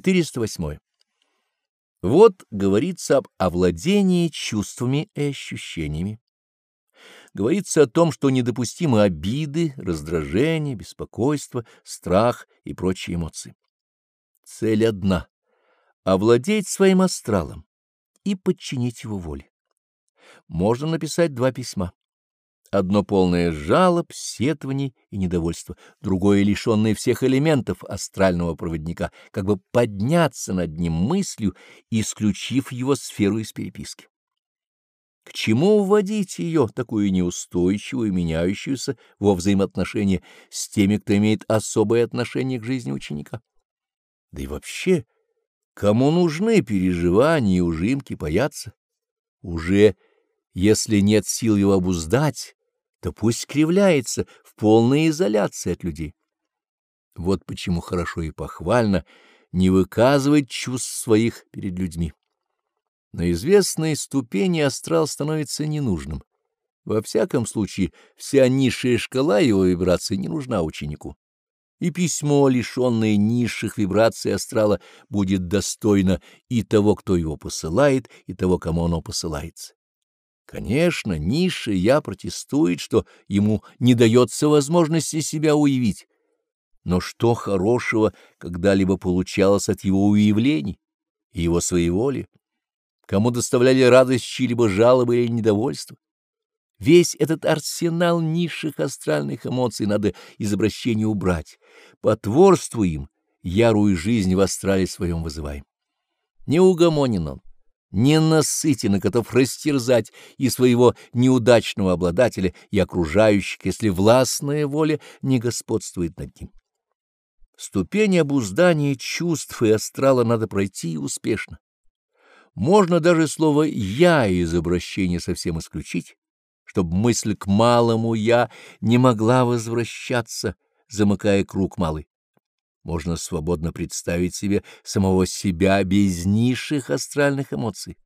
408. Вот говорится об овладении чувствами и ощущениями. Говорится о том, что недопустимы обиды, раздражение, беспокойство, страх и прочие эмоции. Цель одна — овладеть своим астралом и подчинить его воле. Можно написать два письма. Одно полное жалоб, сетований и недовольства, другое лишенное всех элементов астрального проводника, как бы подняться над ним мыслью, исключив его сферу из переписки. К чему вводить ее, такую неустойчивую, меняющуюся во взаимоотношения с теми, кто имеет особое отношение к жизни ученика? Да и вообще, кому нужны переживания и ужимки, бояться? Уже, если нет сил его обуздать, то пусть кривляется в полной изоляции от людей. Вот почему хорошо и похвально не выказывать чувств своих перед людьми. На известной ступени астрал становится ненужным. Во всяком случае, вся низшая шкала его вибраций не нужна ученику. И письмо, лишенное низших вибраций астрала, будет достойно и того, кто его посылает, и того, кому оно посылается. Конечно, низший я протестует, что ему не дается возможности себя уявить. Но что хорошего когда-либо получалось от его уявлений и его своеволия? Кому доставляли радость чьи-либо жалобы или недовольство? Весь этот арсенал низших астральных эмоций надо из обращения убрать. Потворствуем, ярую жизнь в астрале своем вызываем. Неугомонен он ненасытен и готов растерзать и своего неудачного обладателя, и окружающих, если властная воля не господствует над ним. Ступень обуздания чувств и астрала надо пройти успешно. Можно даже слово «я» из обращения совсем исключить, чтобы мысль к малому «я» не могла возвращаться, замыкая круг малый можно свободно представить себе самого себя без низших астральных эмоций.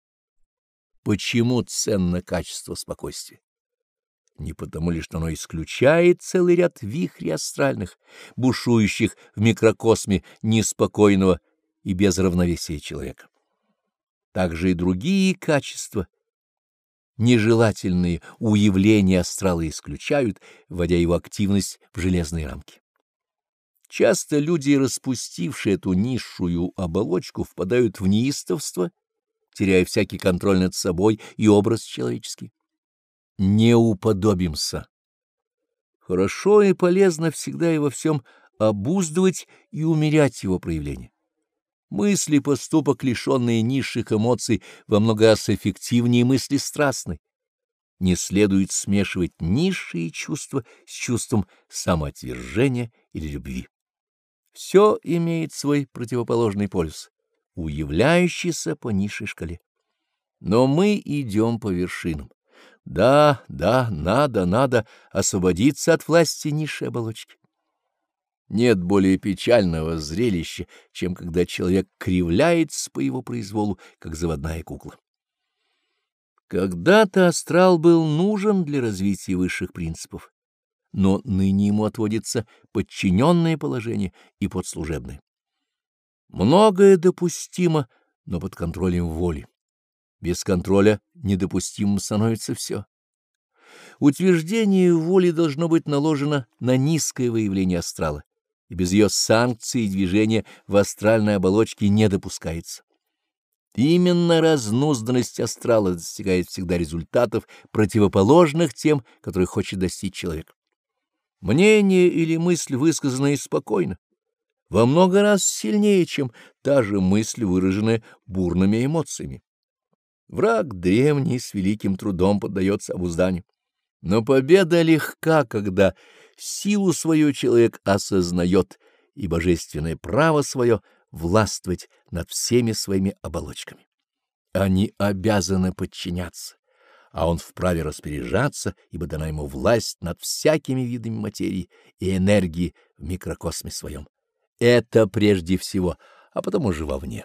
Почему ценно качество спокойствия? Не потому ли, что оно исключает целый ряд вихрей астральных, бушующих в микрокосме неспокойного и без равновесия человека. Также и другие качества, нежелательные уявления астрала исключают, вводя его активность в железные рамки. Часто люди, распустившие эту низшую оболочку, впадают в неистовство, теряя всякий контроль над собой и образ человеческий. Не уподобимся. Хорошо и полезно всегда и во всем обуздывать и умерять его проявление. Мысли, поступок, лишенные низших эмоций, во много раз эффективнее мысли страстной. Не следует смешивать низшие чувства с чувством самоотвержения или любви. Все имеет свой противоположный полюс, уявляющийся по низшей шкале. Но мы идем по вершинам. Да, да, надо, надо освободиться от власти низшей оболочки. Нет более печального зрелища, чем когда человек кривляется по его произволу, как заводная кукла. Когда-то астрал был нужен для развития высших принципов но ныне ему отводится подчиненное положение и подслужебное. Многое допустимо, но под контролем воли. Без контроля недопустимым становится все. Утверждение воли должно быть наложено на низкое выявление астрала, и без ее санкций и движения в астральной оболочке не допускается. Именно разнузданность астрала достигает всегда результатов, противоположных тем, которые хочет достичь человек. Мнение или мысль, высказанная спокойно, во много раз сильнее, чем та же мысль, выраженная бурными эмоциями. Враг древний с великим трудом поддается обузданию. Но победа легка, когда силу свою человек осознает и божественное право свое властвовать над всеми своими оболочками. Они обязаны подчиняться а он вправе распоряжаться, ибо дана ему власть над всякими видами материи и энергии в микрокосме своем. Это прежде всего, а потом уже вовне.